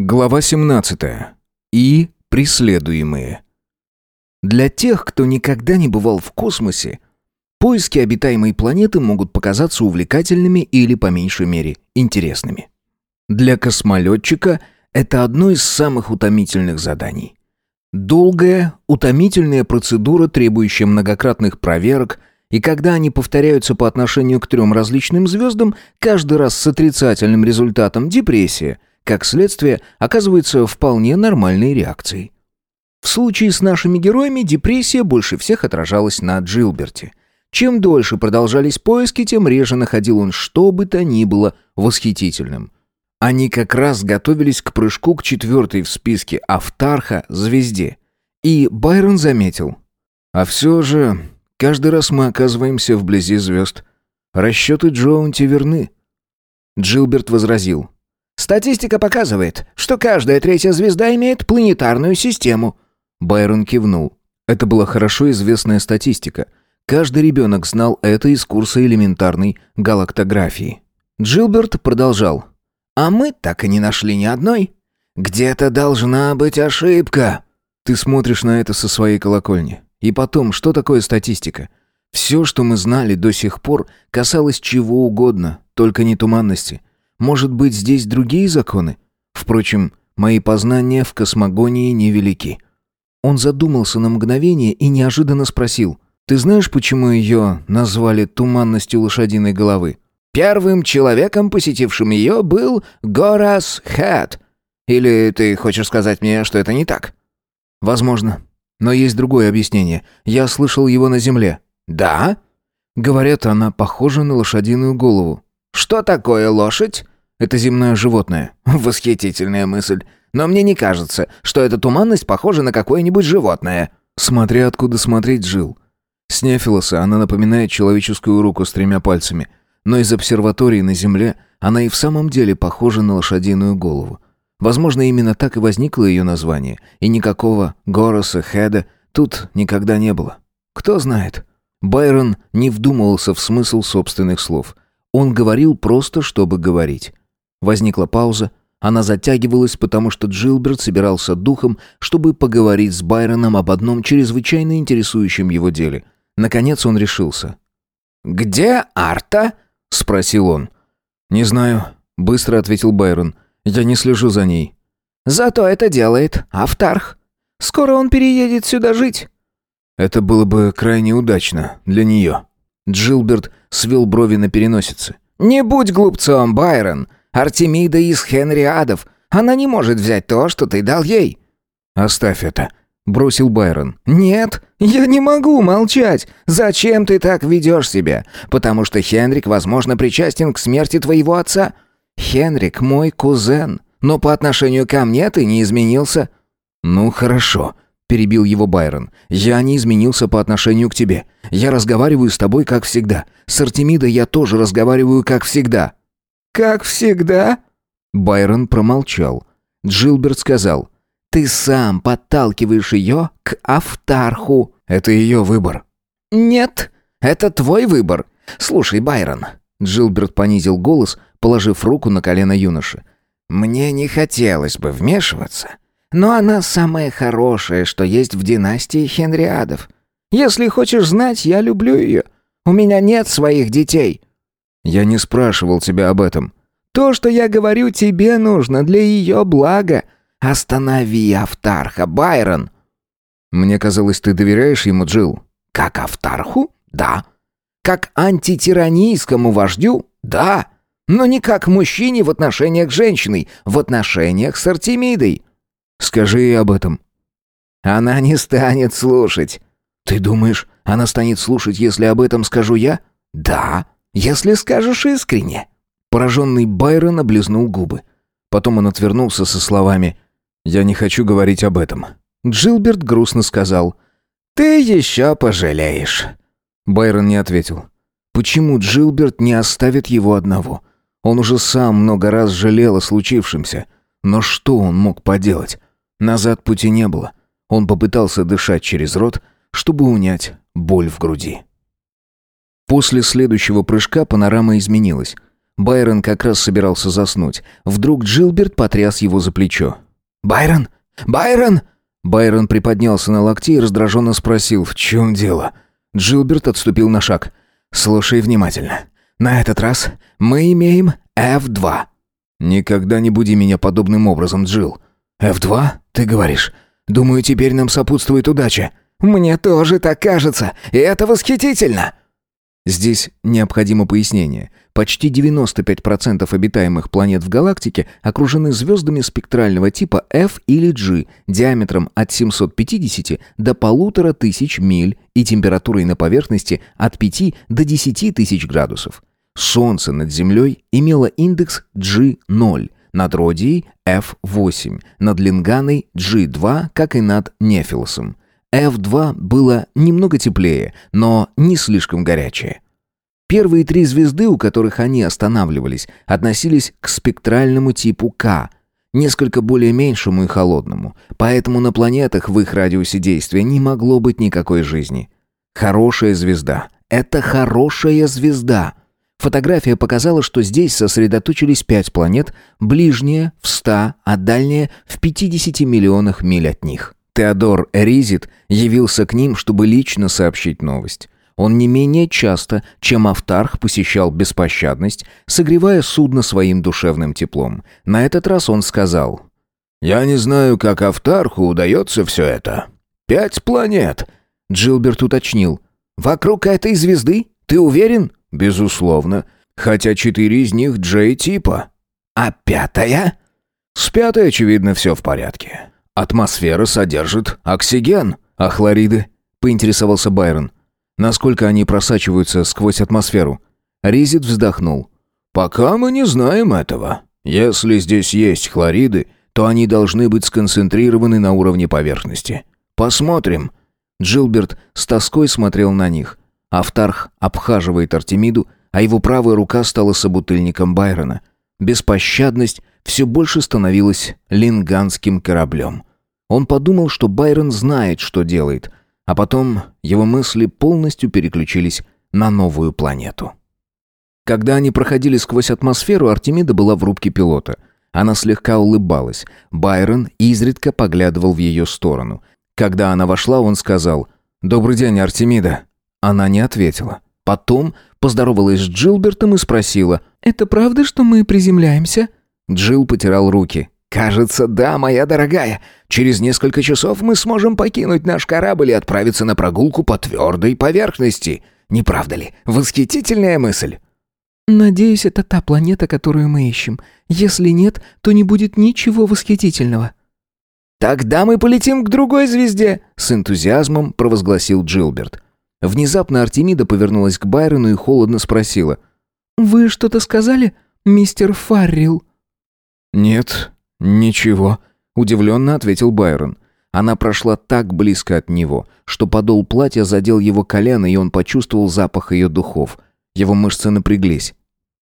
Глава 17. И преследуемые. Для тех, кто никогда не бывал в космосе, поиски обитаемой планеты могут показаться увлекательными или, по меньшей мере, интересными. Для космолетчика это одно из самых утомительных заданий. Долгая, утомительная процедура, требующая многократных проверок, и когда они повторяются по отношению к трем различным звездам, каждый раз с отрицательным результатом депрессия – как следствие, оказывается вполне нормальной реакцией. В случае с нашими героями депрессия больше всех отражалась на Джилберте. Чем дольше продолжались поиски, тем реже находил он что бы то ни было восхитительным. Они как раз готовились к прыжку к четвертой в списке Автарха звезде. И Байрон заметил. «А все же, каждый раз мы оказываемся вблизи звезд. Расчеты Джоунти верны». Джилберт возразил. Статистика показывает, что каждая третья звезда имеет планетарную систему». Байрон кивнул. Это была хорошо известная статистика. Каждый ребенок знал это из курса элементарной галактографии. Джилберт продолжал. «А мы так и не нашли ни одной. Где-то должна быть ошибка». Ты смотришь на это со своей колокольни. И потом, что такое статистика? Все, что мы знали до сих пор, касалось чего угодно, только не туманности. Может быть, здесь другие законы? Впрочем, мои познания в космогонии невелики. Он задумался на мгновение и неожиданно спросил. «Ты знаешь, почему ее назвали туманностью лошадиной головы?» «Первым человеком, посетившим ее, был Горас Хэт. Или ты хочешь сказать мне, что это не так?» «Возможно. Но есть другое объяснение. Я слышал его на Земле». «Да?» «Говорят, она похожа на лошадиную голову». «Что такое лошадь?» Это земное животное. Восхитительная мысль. Но мне не кажется, что эта туманность похожа на какое-нибудь животное. Смотря откуда смотреть, жил. С Нефилоса она напоминает человеческую руку с тремя пальцами. Но из обсерватории на Земле она и в самом деле похожа на лошадиную голову. Возможно, именно так и возникло ее название. И никакого Гороса, Хеда тут никогда не было. Кто знает. Байрон не вдумывался в смысл собственных слов. Он говорил просто, чтобы говорить. Возникла пауза. Она затягивалась, потому что Джилберт собирался духом, чтобы поговорить с Байроном об одном чрезвычайно интересующем его деле. Наконец он решился. «Где Арта?» — спросил он. «Не знаю», — быстро ответил Байрон. «Я не слежу за ней». «Зато это делает Автарх. Скоро он переедет сюда жить». «Это было бы крайне удачно для нее». Джилберт свел брови на переносице. «Не будь глупцом, Байрон. Артемида из Хенриадов. Она не может взять то, что ты дал ей». «Оставь это», — бросил Байрон. «Нет, я не могу молчать. Зачем ты так ведешь себя? Потому что Хенрик, возможно, причастен к смерти твоего отца. Хенрик мой кузен, но по отношению ко мне ты не изменился». «Ну, хорошо», — перебил его Байрон. «Я не изменился по отношению к тебе. Я разговариваю с тобой, как всегда. С Артемидой я тоже разговариваю, как всегда». «Как всегда?» Байрон промолчал. Джилберт сказал, «Ты сам подталкиваешь ее к Автарху. Это ее выбор». «Нет, это твой выбор. Слушай, Байрон». Джилберт понизил голос, положив руку на колено юноши. «Мне не хотелось бы вмешиваться, но она самая хорошая, что есть в династии Хенриадов. Если хочешь знать, я люблю ее. У меня нет своих детей». «Я не спрашивал тебя об этом». «То, что я говорю, тебе нужно для ее блага. Останови Автарха, Байрон!» «Мне казалось, ты доверяешь ему, Джилл?» «Как Автарху? Да. Как антитиранийскому вождю? Да. Но не как мужчине в отношениях с женщиной, в отношениях с Артемидой». «Скажи ей об этом». «Она не станет слушать». «Ты думаешь, она станет слушать, если об этом скажу я?» «Да если скажешь искренне». Пораженный Байрон облизнул губы. Потом он отвернулся со словами «Я не хочу говорить об этом». Джилберт грустно сказал «Ты еще пожалеешь». Байрон не ответил. Почему Джилберт не оставит его одного? Он уже сам много раз жалел о случившемся. Но что он мог поделать? Назад пути не было. Он попытался дышать через рот, чтобы унять боль в груди. После следующего прыжка панорама изменилась. Байрон как раз собирался заснуть. Вдруг Джилберт потряс его за плечо. «Байрон! Байрон!» Байрон приподнялся на локте и раздраженно спросил, в чем дело. Джилберт отступил на шаг. «Слушай внимательно. На этот раз мы имеем F2». «Никогда не буди меня подобным образом, Джилл». «F2, ты говоришь? Думаю, теперь нам сопутствует удача». «Мне тоже так кажется, и это восхитительно!» Здесь необходимо пояснение. Почти 95% обитаемых планет в галактике окружены звездами спектрального типа F или G диаметром от 750 до 1500 миль и температурой на поверхности от 5 до 10 тысяч градусов. Солнце над Землей имело индекс G0, над Родией F8, над Линганой G2, как и над Нефилосом. F2 было немного теплее, но не слишком горячее. Первые три звезды, у которых они останавливались, относились к спектральному типу К, несколько более меньшему и холодному, поэтому на планетах в их радиусе действия не могло быть никакой жизни. Хорошая звезда. Это хорошая звезда. Фотография показала, что здесь сосредоточились пять планет, ближние в 100, а дальние в 50 миллионах миль от них. Теодор Ризит явился к ним, чтобы лично сообщить новость. Он не менее часто, чем Автарх, посещал беспощадность, согревая судно своим душевным теплом. На этот раз он сказал, «Я не знаю, как Автарху удается все это. Пять планет!» Джилберт уточнил, «Вокруг этой звезды? Ты уверен?» «Безусловно. Хотя четыре из них Джей-типа». «А пятая?» «С пятой, очевидно, все в порядке. Атмосфера содержит оксиген, а хлориды?» — поинтересовался Байрон. «Насколько они просачиваются сквозь атмосферу?» Ризит вздохнул. «Пока мы не знаем этого. Если здесь есть хлориды, то они должны быть сконцентрированы на уровне поверхности. Посмотрим». Джилберт с тоской смотрел на них. Автарх обхаживает Артемиду, а его правая рука стала собутыльником Байрона. Беспощадность все больше становилась линганским кораблем. Он подумал, что Байрон знает, что делает, а потом его мысли полностью переключились на новую планету. Когда они проходили сквозь атмосферу, Артемида была в рубке пилота. Она слегка улыбалась. Байрон изредка поглядывал в ее сторону. Когда она вошла, он сказал «Добрый день, Артемида». Она не ответила. Потом поздоровалась с Джилбертом и спросила «Это правда, что мы приземляемся?» Джилл потирал руки. «Кажется, да, моя дорогая. Через несколько часов мы сможем покинуть наш корабль и отправиться на прогулку по твердой поверхности. Не правда ли? Восхитительная мысль!» «Надеюсь, это та планета, которую мы ищем. Если нет, то не будет ничего восхитительного». «Тогда мы полетим к другой звезде», — с энтузиазмом провозгласил Джилберт. Внезапно Артемида повернулась к Байрону и холодно спросила. «Вы что-то сказали, мистер Фаррил?» «Нет, «Ничего», — удивленно ответил Байрон. Она прошла так близко от него, что подол платья задел его колено, и он почувствовал запах ее духов. Его мышцы напряглись.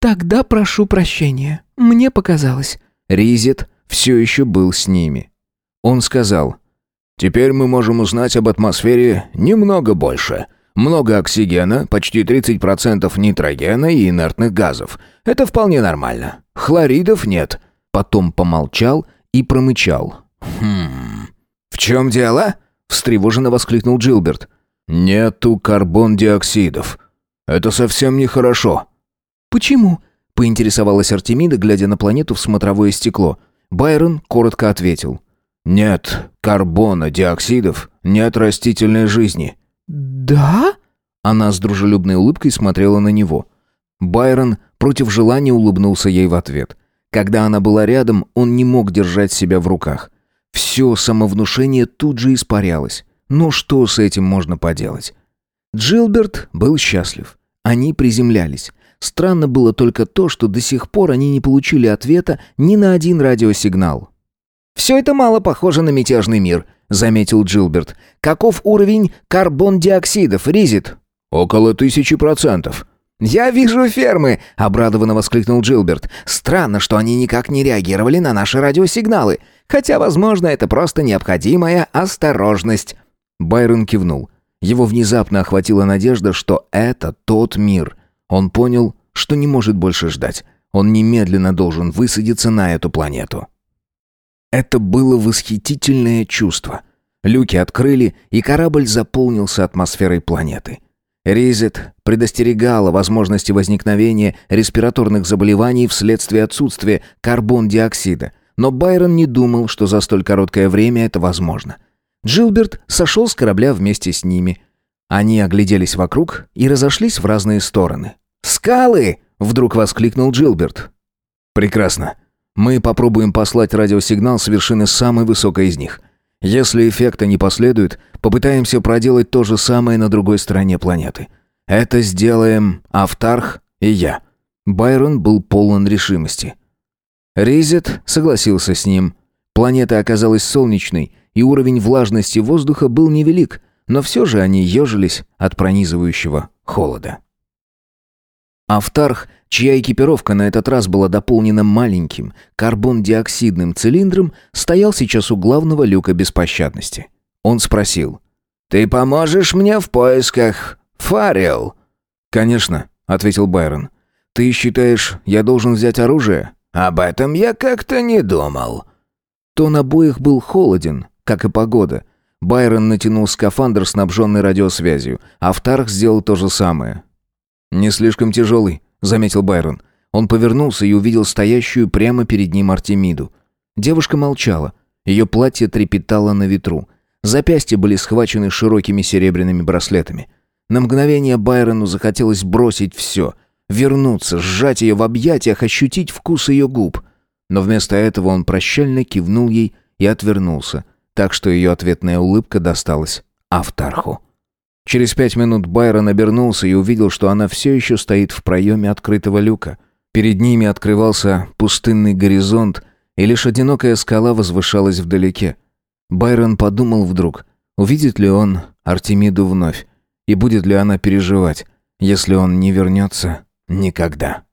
«Тогда прошу прощения. Мне показалось». Ризет все еще был с ними. Он сказал, «Теперь мы можем узнать об атмосфере немного больше. Много оксигена, почти 30% нитрогена и инертных газов. Это вполне нормально. Хлоридов нет. Потом помолчал и промычал. «Хм... В чем дело?» — встревоженно воскликнул Джилберт. «Нету карбон-диоксидов. Это совсем нехорошо». «Почему?» — поинтересовалась Артемида, глядя на планету в смотровое стекло. Байрон коротко ответил. «Нет карбона, диоксидов, нет растительной жизни». «Да?» Она с дружелюбной улыбкой смотрела на него. Байрон против желания улыбнулся ей в ответ. Когда она была рядом, он не мог держать себя в руках. Все самовнушение тут же испарялось. Но что с этим можно поделать? Джилберт был счастлив. Они приземлялись. Странно было только то, что до сих пор они не получили ответа ни на один радиосигнал. «Все это мало похоже на мятежный мир», — заметил Джилберт. «Каков уровень карбон-диоксидов, Ризит?» «Около тысячи процентов». «Я вижу фермы!» — обрадованно воскликнул Джилберт. «Странно, что они никак не реагировали на наши радиосигналы. Хотя, возможно, это просто необходимая осторожность». Байрон кивнул. Его внезапно охватила надежда, что это тот мир. Он понял, что не может больше ждать. Он немедленно должен высадиться на эту планету. Это было восхитительное чувство. Люки открыли, и корабль заполнился атмосферой планеты. Ризет предостерегала возможности возникновения респираторных заболеваний вследствие отсутствия карбон-диоксида, но Байрон не думал, что за столь короткое время это возможно. Джилберт сошел с корабля вместе с ними. Они огляделись вокруг и разошлись в разные стороны. «Скалы!» — вдруг воскликнул Джилберт. «Прекрасно. Мы попробуем послать радиосигнал с вершины самой высокой из них. Если эффекта не последует, попытаемся проделать то же самое на другой стороне планеты. Это сделаем Автарх и я». Байрон был полон решимости. Ризет согласился с ним. Планета оказалась солнечной, и уровень влажности воздуха был невелик, но все же они ежились от пронизывающего холода. Автарх, чья экипировка на этот раз была дополнена маленьким карбон-диоксидным цилиндром, стоял сейчас у главного люка беспощадности. Он спросил. «Ты поможешь мне в поисках Фарил?» «Конечно», — ответил Байрон. «Ты считаешь, я должен взять оружие?» «Об этом я как-то не думал». Тон обоих был холоден, как и погода. Байрон натянул скафандр, снабженный радиосвязью. Автарх сделал то же самое. «Не слишком тяжелый», — заметил Байрон. Он повернулся и увидел стоящую прямо перед ним Артемиду. Девушка молчала. Ее платье трепетало на ветру. Запястья были схвачены широкими серебряными браслетами. На мгновение Байрону захотелось бросить все, вернуться, сжать ее в объятиях, ощутить вкус ее губ. Но вместо этого он прощально кивнул ей и отвернулся, так что ее ответная улыбка досталась Автарху. Через пять минут Байрон обернулся и увидел, что она все еще стоит в проеме открытого люка. Перед ними открывался пустынный горизонт, и лишь одинокая скала возвышалась вдалеке. Байрон подумал вдруг, увидит ли он Артемиду вновь, и будет ли она переживать, если он не вернется никогда.